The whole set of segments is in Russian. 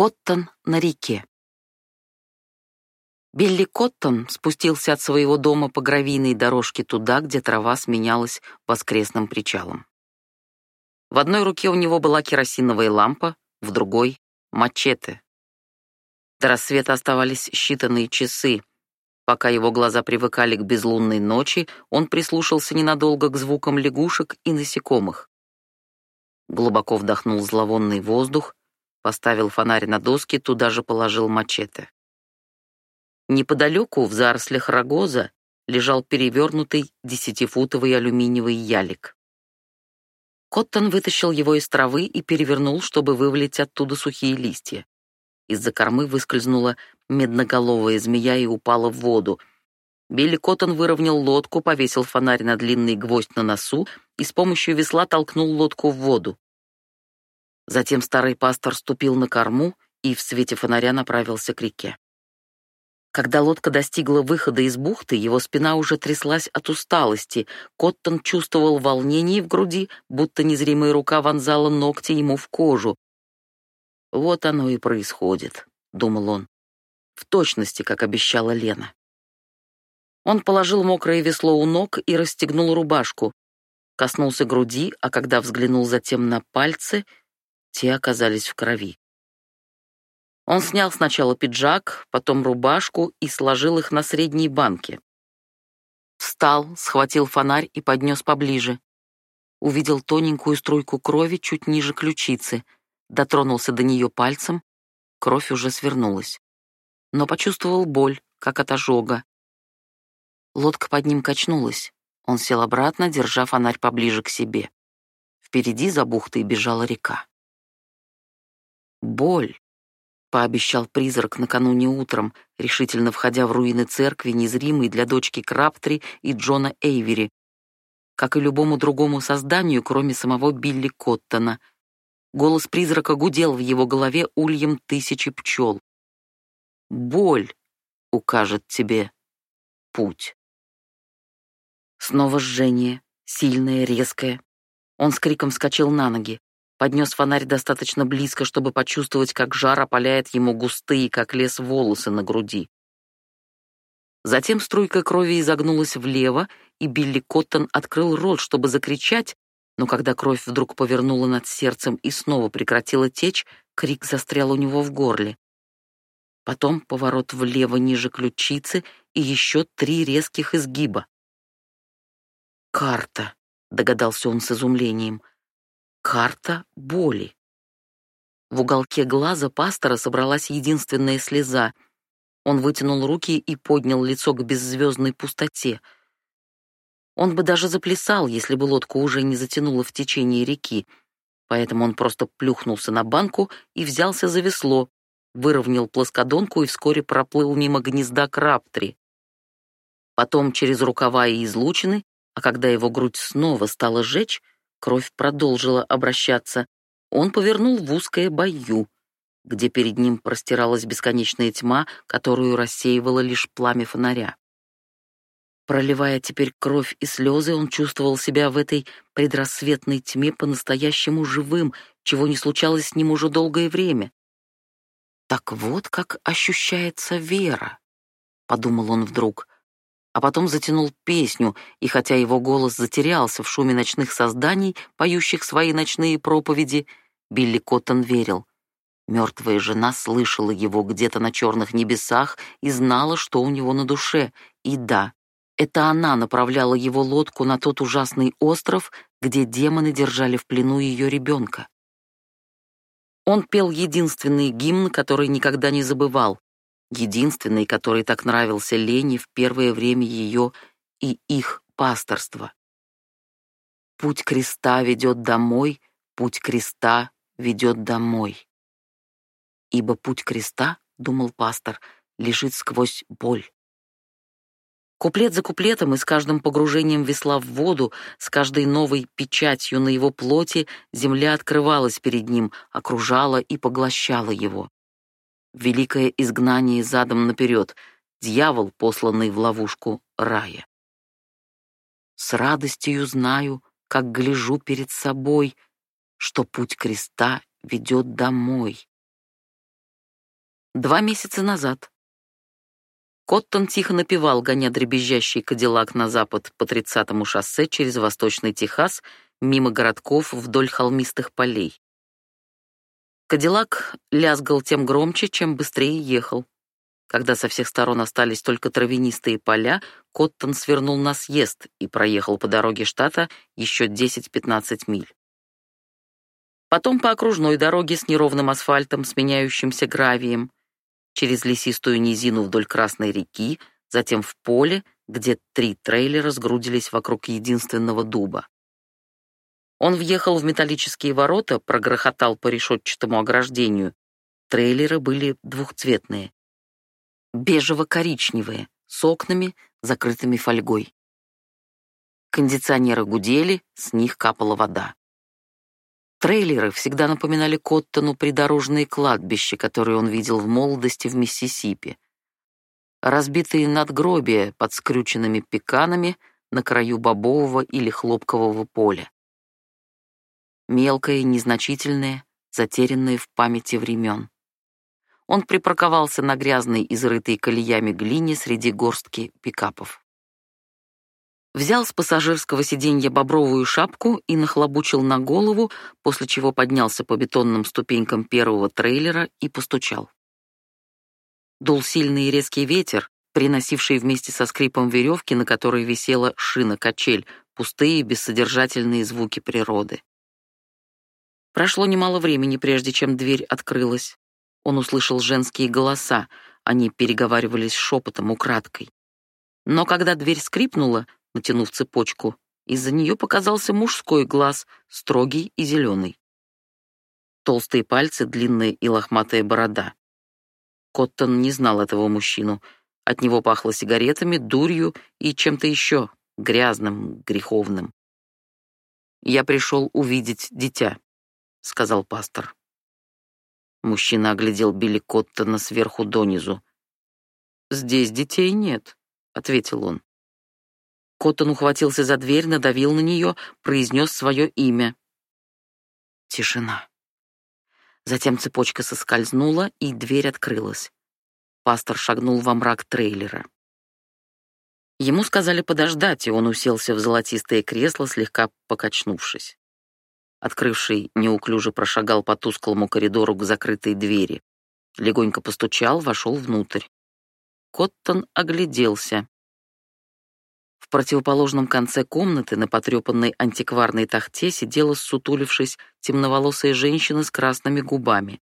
Коттон на реке. Билли Коттон спустился от своего дома по гравийной дорожке туда, где трава сменялась воскресным причалом. В одной руке у него была керосиновая лампа, в другой — мачете. До рассвета оставались считанные часы. Пока его глаза привыкали к безлунной ночи, он прислушался ненадолго к звукам лягушек и насекомых. Глубоко вдохнул зловонный воздух, поставил фонарь на доски, туда же положил мачете. Неподалеку, в зарослях рогоза, лежал перевернутый десятифутовый алюминиевый ялик. Коттон вытащил его из травы и перевернул, чтобы вывалить оттуда сухие листья. Из-за кормы выскользнула медноголовая змея и упала в воду. Билли Коттон выровнял лодку, повесил фонарь на длинный гвоздь на носу и с помощью весла толкнул лодку в воду. Затем старый пастор ступил на корму и в свете фонаря направился к реке. Когда лодка достигла выхода из бухты, его спина уже тряслась от усталости. Коттон чувствовал волнение в груди, будто незримая рука вонзала ногти ему в кожу. «Вот оно и происходит», — думал он, — «в точности, как обещала Лена». Он положил мокрое весло у ног и расстегнул рубашку, коснулся груди, а когда взглянул затем на пальцы, те оказались в крови. Он снял сначала пиджак, потом рубашку и сложил их на средней банке. Встал, схватил фонарь и поднес поближе. Увидел тоненькую струйку крови чуть ниже ключицы, дотронулся до нее пальцем, кровь уже свернулась. Но почувствовал боль, как от ожога. Лодка под ним качнулась. Он сел обратно, держа фонарь поближе к себе. Впереди за бухтой бежала река. Боль, пообещал призрак накануне утром, решительно входя в руины церкви, незримой для дочки Краптри и Джона Эйвери, как и любому другому созданию, кроме самого Билли Коттона. Голос призрака гудел в его голове ульем тысячи пчел. «Боль укажет тебе путь». Снова жжение, сильное, резкое. Он с криком вскочил на ноги поднес фонарь достаточно близко, чтобы почувствовать, как жар опаляет ему густые, как лес, волосы на груди. Затем струйка крови изогнулась влево, и Билли Коттон открыл рот, чтобы закричать, но когда кровь вдруг повернула над сердцем и снова прекратила течь, крик застрял у него в горле. Потом поворот влево ниже ключицы и еще три резких изгиба. «Карта», — догадался он с изумлением, Карта боли. В уголке глаза пастора собралась единственная слеза. Он вытянул руки и поднял лицо к беззвездной пустоте. Он бы даже заплясал, если бы лодку уже не затянуло в течение реки. Поэтому он просто плюхнулся на банку и взялся за весло, выровнял плоскодонку и вскоре проплыл мимо гнезда краптри. Потом через рукава и излучины, а когда его грудь снова стала жечь, Кровь продолжила обращаться. Он повернул в узкое бою, где перед ним простиралась бесконечная тьма, которую рассеивало лишь пламя фонаря. Проливая теперь кровь и слезы, он чувствовал себя в этой предрассветной тьме по-настоящему живым, чего не случалось с ним уже долгое время. «Так вот как ощущается вера», — подумал он вдруг а потом затянул песню, и хотя его голос затерялся в шуме ночных созданий, поющих свои ночные проповеди, Билли Коттон верил. Мертвая жена слышала его где-то на черных небесах и знала, что у него на душе. И да, это она направляла его лодку на тот ужасный остров, где демоны держали в плену ее ребенка. Он пел единственный гимн, который никогда не забывал единственный, который так нравился Лене в первое время ее и их пасторства. Путь креста ведет домой, путь креста ведет домой. Ибо путь креста, думал пастор, лежит сквозь боль. Куплет за куплетом и с каждым погружением весла в воду, с каждой новой печатью на его плоти земля открывалась перед ним, окружала и поглощала его великое изгнание задом наперед, дьявол, посланный в ловушку рая. С радостью знаю, как гляжу перед собой, что путь креста ведет домой. Два месяца назад. Коттон тихо напевал, гоня дребезжащий кадиллак на запад по 30-му шоссе через Восточный Техас, мимо городков вдоль холмистых полей. Кадиллак лязгал тем громче, чем быстрее ехал. Когда со всех сторон остались только травянистые поля, Коттон свернул на съезд и проехал по дороге штата еще 10-15 миль. Потом по окружной дороге с неровным асфальтом, сменяющимся гравием, через лесистую низину вдоль Красной реки, затем в поле, где три трейлера сгрудились вокруг единственного дуба. Он въехал в металлические ворота, прогрохотал по решетчатому ограждению. Трейлеры были двухцветные. Бежево-коричневые, с окнами, закрытыми фольгой. Кондиционеры гудели, с них капала вода. Трейлеры всегда напоминали Коттону придорожные кладбища, которые он видел в молодости в Миссисипи. Разбитые надгробия под скрюченными пеканами на краю бобового или хлопкового поля. Мелкое, незначительное, затерянное в памяти времен. Он припарковался на грязной, изрытой колеями глине среди горстки пикапов взял с пассажирского сиденья бобровую шапку и нахлобучил на голову, после чего поднялся по бетонным ступенькам первого трейлера и постучал. Дул сильный и резкий ветер, приносивший вместе со скрипом веревки, на которой висела шина-качель, пустые бессодержательные звуки природы. Прошло немало времени, прежде чем дверь открылась. Он услышал женские голоса, они переговаривались шепотом, украдкой. Но когда дверь скрипнула, натянув цепочку. Из-за нее показался мужской глаз, строгий и зеленый. Толстые пальцы, длинная и лохматая борода. Коттон не знал этого мужчину. От него пахло сигаретами, дурью и чем-то еще, грязным, греховным. «Я пришел увидеть дитя», — сказал пастор. Мужчина оглядел Билли Коттона сверху донизу. «Здесь детей нет», — ответил он. Коттон ухватился за дверь, надавил на нее, произнес свое имя. Тишина. Затем цепочка соскользнула, и дверь открылась. Пастор шагнул во мрак трейлера. Ему сказали подождать, и он уселся в золотистое кресло, слегка покачнувшись. Открывший неуклюже прошагал по тусклому коридору к закрытой двери. Легонько постучал, вошел внутрь. Коттон огляделся противоположном конце комнаты на потрепанной антикварной тахте сидела, сутулившись, темноволосая женщина с красными губами.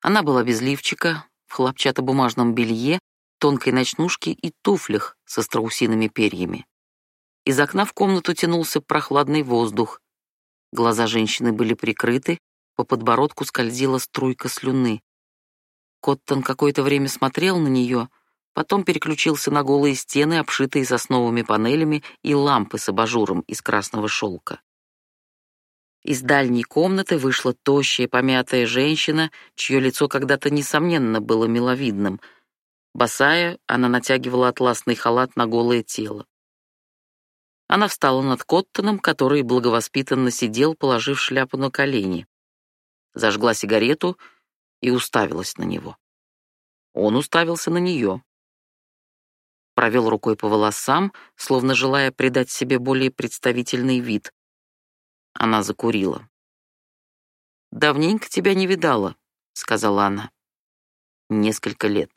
Она была без лифчика, в хлопчатобумажном белье, тонкой ночнушке и туфлях со страусиными перьями. Из окна в комнату тянулся прохладный воздух. Глаза женщины были прикрыты, по подбородку скользила струйка слюны. Коттон какое-то время смотрел на нее, Потом переключился на голые стены, обшитые сосновыми панелями, и лампы с абажуром из красного шелка. Из дальней комнаты вышла тощая, помятая женщина, чье лицо когда-то, несомненно, было миловидным. Босая, она натягивала атласный халат на голое тело. Она встала над Коттоном, который благовоспитанно сидел, положив шляпу на колени. Зажгла сигарету и уставилась на него. Он уставился на нее провел рукой по волосам, словно желая придать себе более представительный вид. Она закурила. «Давненько тебя не видала», — сказала она. «Несколько лет».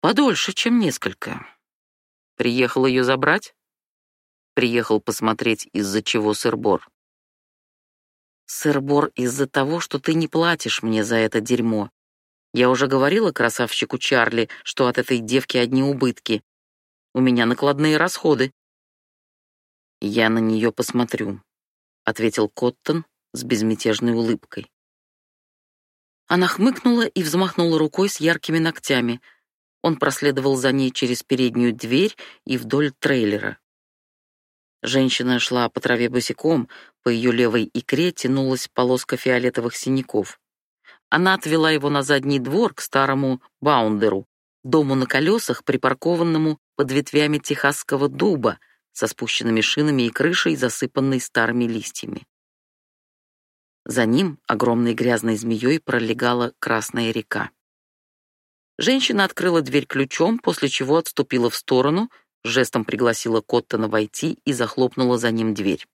«Подольше, чем несколько». «Приехал ее забрать?» «Приехал посмотреть, из-за чего сыр-бор». «Сыр-бор из-за того, что ты не платишь мне за это дерьмо. Я уже говорила красавчику Чарли, что от этой девки одни убытки. У меня накладные расходы. Я на нее посмотрю, ответил Коттон с безмятежной улыбкой. Она хмыкнула и взмахнула рукой с яркими ногтями. Он проследовал за ней через переднюю дверь и вдоль трейлера. Женщина шла по траве босиком, по ее левой икре тянулась полоска фиолетовых синяков. Она отвела его на задний двор к старому баундеру, дому на колесах, припаркованному под ветвями техасского дуба со спущенными шинами и крышей, засыпанной старыми листьями. За ним огромной грязной змеей пролегала Красная река. Женщина открыла дверь ключом, после чего отступила в сторону, жестом пригласила Коттона войти и захлопнула за ним дверь.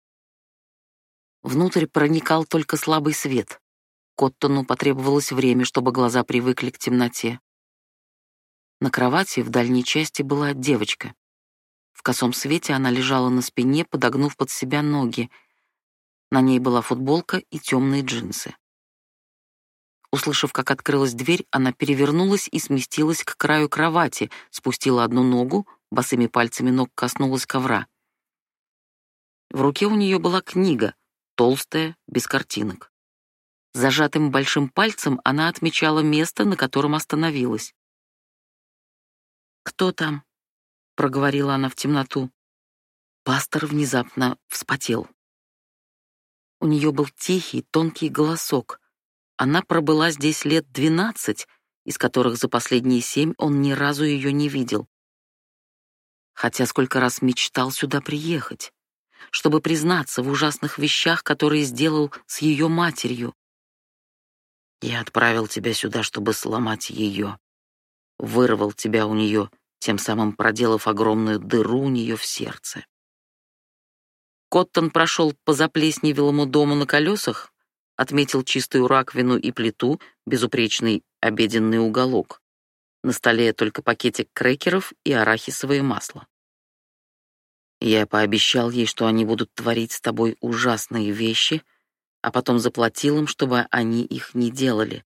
Внутрь проникал только слабый свет. Коттону потребовалось время, чтобы глаза привыкли к темноте. На кровати в дальней части была девочка. В косом свете она лежала на спине, подогнув под себя ноги. На ней была футболка и темные джинсы. Услышав, как открылась дверь, она перевернулась и сместилась к краю кровати, спустила одну ногу, босыми пальцами ног коснулась ковра. В руке у нее была книга, толстая, без картинок. Зажатым большим пальцем она отмечала место, на котором остановилась. «Кто там?» — проговорила она в темноту. Пастор внезапно вспотел. У нее был тихий, тонкий голосок. Она пробыла здесь лет двенадцать, из которых за последние семь он ни разу ее не видел. Хотя сколько раз мечтал сюда приехать, чтобы признаться в ужасных вещах, которые сделал с ее матерью. Я отправил тебя сюда, чтобы сломать ее. Вырвал тебя у нее, тем самым проделав огромную дыру у нее в сердце. Коттон прошел по заплесневелому дому на колесах, отметил чистую раковину и плиту, безупречный обеденный уголок. На столе только пакетик крекеров и арахисовое масло. Я пообещал ей, что они будут творить с тобой ужасные вещи, а потом заплатил им, чтобы они их не делали.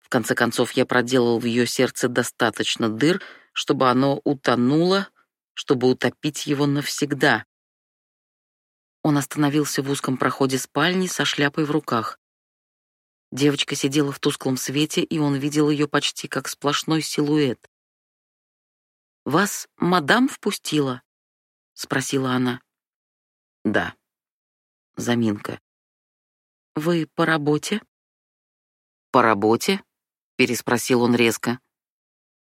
В конце концов, я проделал в ее сердце достаточно дыр, чтобы оно утонуло, чтобы утопить его навсегда. Он остановился в узком проходе спальни со шляпой в руках. Девочка сидела в тусклом свете, и он видел ее почти как сплошной силуэт. «Вас мадам впустила?» — спросила она. «Да». Заминка. Вы по работе? По работе? переспросил он резко.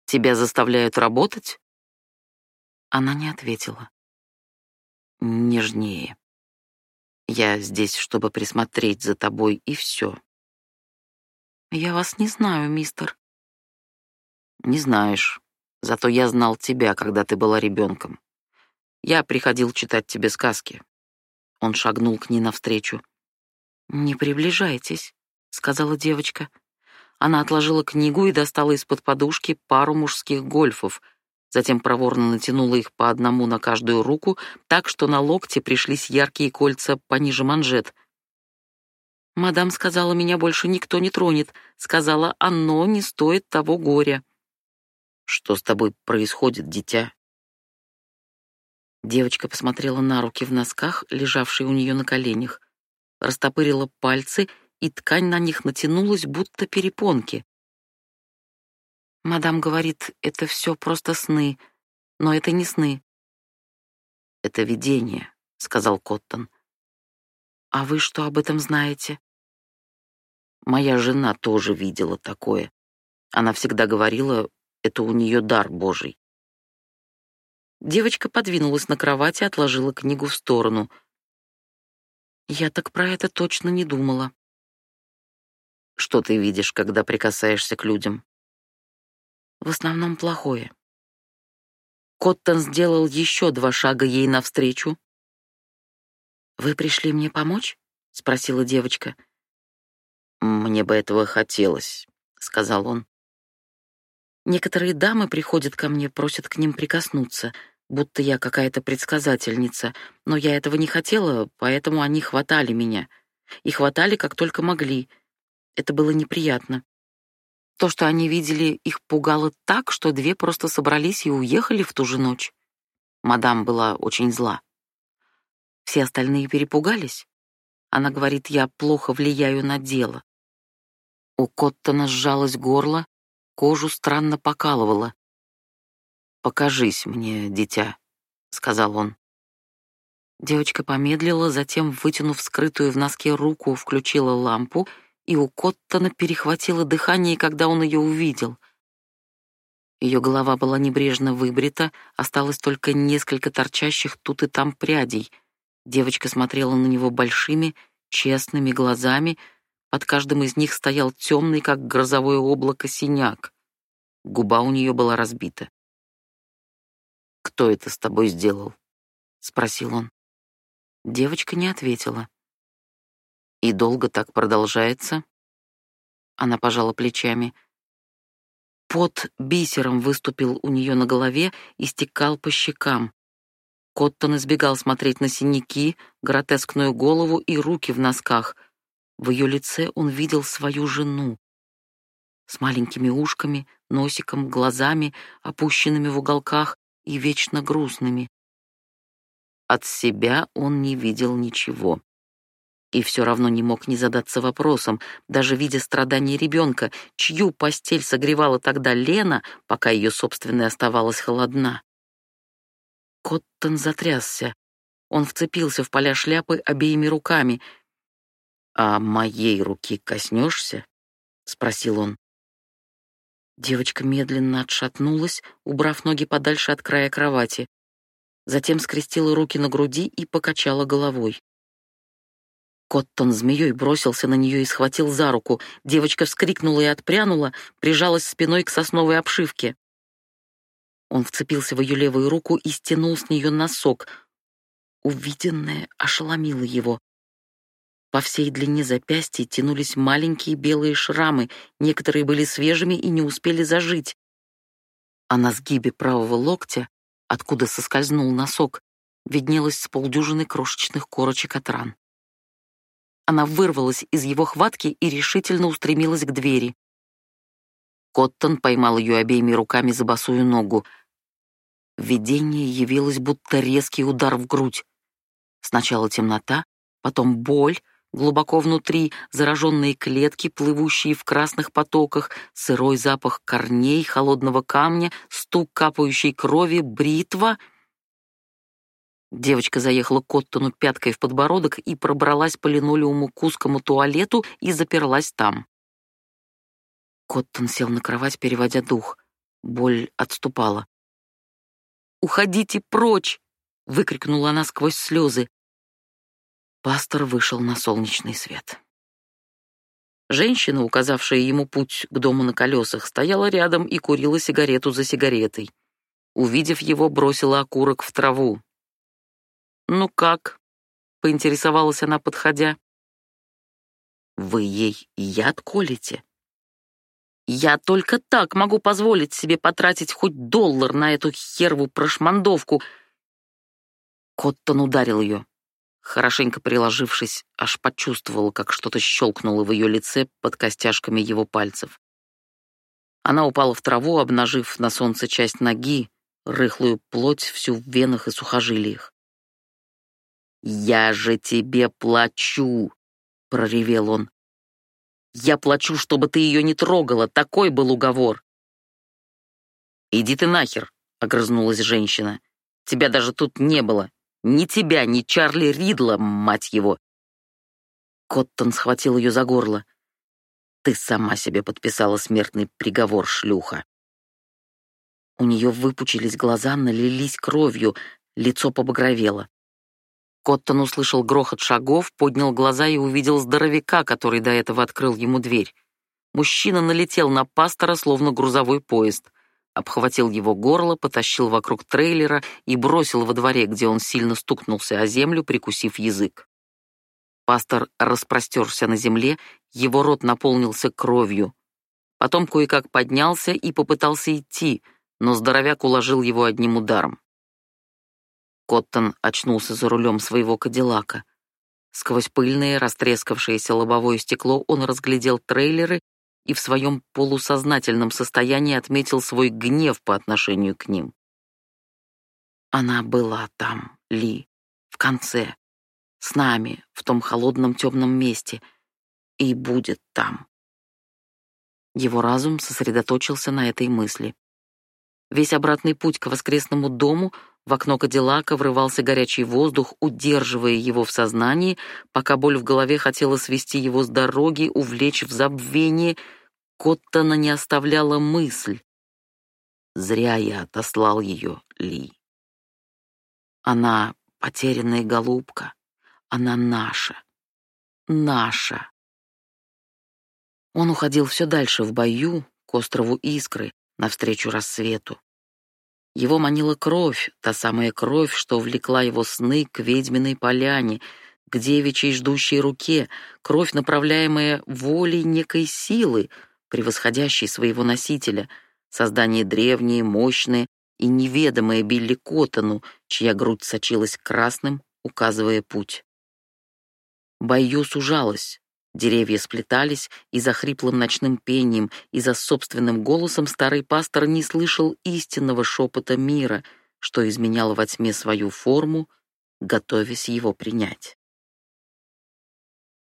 Тебя заставляют работать? Она не ответила. Нежнее. Я здесь, чтобы присмотреть за тобой, и все. Я вас не знаю, мистер. Не знаешь. Зато я знал тебя, когда ты была ребенком. Я приходил читать тебе сказки. Он шагнул к ней навстречу. «Не приближайтесь», — сказала девочка. Она отложила книгу и достала из-под подушки пару мужских гольфов, затем проворно натянула их по одному на каждую руку, так что на локте пришлись яркие кольца пониже манжет. «Мадам сказала, меня больше никто не тронет. Сказала, оно не стоит того горя». «Что с тобой происходит, дитя?» Девочка посмотрела на руки в носках, лежавшие у нее на коленях растопырила пальцы, и ткань на них натянулась, будто перепонки. Мадам говорит, это все просто сны, но это не сны. Это видение, сказал Коттон. А вы что об этом знаете? Моя жена тоже видела такое. Она всегда говорила, это у нее дар Божий. Девочка подвинулась на кровати, отложила книгу в сторону — я так про это точно не думала. Что ты видишь, когда прикасаешься к людям? В основном плохое. Коттон сделал еще два шага ей навстречу. Вы пришли мне помочь? спросила девочка. Мне бы этого хотелось, сказал он. Некоторые дамы приходят ко мне, просят к ним прикоснуться будто я какая-то предсказательница, но я этого не хотела, поэтому они хватали меня. И хватали, как только могли. Это было неприятно. То, что они видели, их пугало так, что две просто собрались и уехали в ту же ночь. Мадам была очень зла. Все остальные перепугались. Она говорит, я плохо влияю на дело. У Коттона сжалось горло, кожу странно покалывало. «Покажись мне, дитя», — сказал он. Девочка помедлила, затем, вытянув скрытую в носке руку, включила лампу, и у Коттона перехватило дыхание, когда он ее увидел. Ее голова была небрежно выбрита, осталось только несколько торчащих тут и там прядей. Девочка смотрела на него большими, честными глазами, под каждым из них стоял темный, как грозовое облако, синяк. Губа у нее была разбита. «Кто это с тобой сделал?» — спросил он. Девочка не ответила. «И долго так продолжается?» Она пожала плечами. Пот бисером выступил у нее на голове и стекал по щекам. Коттон избегал смотреть на синяки, гротескную голову и руки в носках. В ее лице он видел свою жену. С маленькими ушками, носиком, глазами, опущенными в уголках и вечно грустными. От себя он не видел ничего. И все равно не мог не задаться вопросом, даже видя страдания ребенка, чью постель согревала тогда Лена, пока ее собственная оставалась холодна. Коттон затрясся. Он вцепился в поля шляпы обеими руками. «А моей руки коснешься?» — спросил он. Девочка медленно отшатнулась, убрав ноги подальше от края кровати. Затем скрестила руки на груди и покачала головой. Коттон змеей бросился на нее и схватил за руку. Девочка вскрикнула и отпрянула, прижалась спиной к сосновой обшивке. Он вцепился в ее левую руку и стянул с нее носок. Увиденное ошеломило его. По всей длине запястья тянулись маленькие белые шрамы, некоторые были свежими и не успели зажить. А на сгибе правого локтя, откуда соскользнул носок, виднелось с полдюжины крошечных корочек от ран. Она вырвалась из его хватки и решительно устремилась к двери. Коттон поймал ее обеими руками за босую ногу — Видение явилось будто резкий удар в грудь. Сначала темнота, потом боль, глубоко внутри, зараженные клетки, плывущие в красных потоках, сырой запах корней, холодного камня, стук капающей крови, бритва. Девочка заехала Коттону пяткой в подбородок и пробралась по линолеуму к узкому туалету и заперлась там. Коттон сел на кровать, переводя дух. Боль отступала. Уходите прочь!» — выкрикнула она сквозь слезы. Пастор вышел на солнечный свет. Женщина, указавшая ему путь к дому на колесах, стояла рядом и курила сигарету за сигаретой. Увидев его, бросила окурок в траву. «Ну как?» — поинтересовалась она, подходя. «Вы ей яд колите?» Я только так могу позволить себе потратить хоть доллар на эту херву прошмандовку. Коттон ударил ее. Хорошенько приложившись, аж почувствовала, как что-то щелкнуло в ее лице под костяшками его пальцев. Она упала в траву, обнажив на солнце часть ноги, рыхлую плоть всю в венах и сухожилиях. «Я же тебе плачу!» — проревел он. Я плачу, чтобы ты ее не трогала, такой был уговор. Иди ты нахер, огрызнулась женщина. Тебя даже тут не было. Ни тебя, ни Чарли Ридла, мать его. Коттон схватил ее за горло. Ты сама себе подписала смертный приговор, шлюха. У нее выпучились глаза, налились кровью, лицо побагровело. Коттон услышал грохот шагов, поднял глаза и увидел здоровяка, который до этого открыл ему дверь. Мужчина налетел на пастора, словно грузовой поезд, обхватил его горло, потащил вокруг трейлера и бросил во дворе, где он сильно стукнулся о землю, прикусив язык. Пастор распростерся на земле, его рот наполнился кровью. Потом кое-как поднялся и попытался идти, но здоровяк уложил его одним ударом. Коттон очнулся за рулем своего кадиллака. Сквозь пыльное, растрескавшееся лобовое стекло он разглядел трейлеры и в своем полусознательном состоянии отметил свой гнев по отношению к ним. Она была там, Ли, в конце, с нами, в том холодном темном месте, и будет там. Его разум сосредоточился на этой мысли. Весь обратный путь к воскресному дому — в окно Кадиллака врывался горячий воздух, удерживая его в сознании, пока боль в голове хотела свести его с дороги, увлечь в забвение. Коттона не оставляла мысль. Зря я отослал ее, Ли. Она потерянная голубка. Она наша. Наша. Он уходил все дальше в бою, к острову Искры, навстречу рассвету. Его манила кровь, та самая кровь, что влекла его сны к ведьминой поляне, к девичьей ждущей руке, кровь, направляемая волей некой силы, превосходящей своего носителя, создание древнее, мощное и неведомое Билли Коттону, чья грудь сочилась красным, указывая путь. Байю сужалась, Деревья сплетались, и за хриплым ночным пением, и за собственным голосом старый пастор не слышал истинного шепота мира, что изменял во тьме свою форму, готовясь его принять.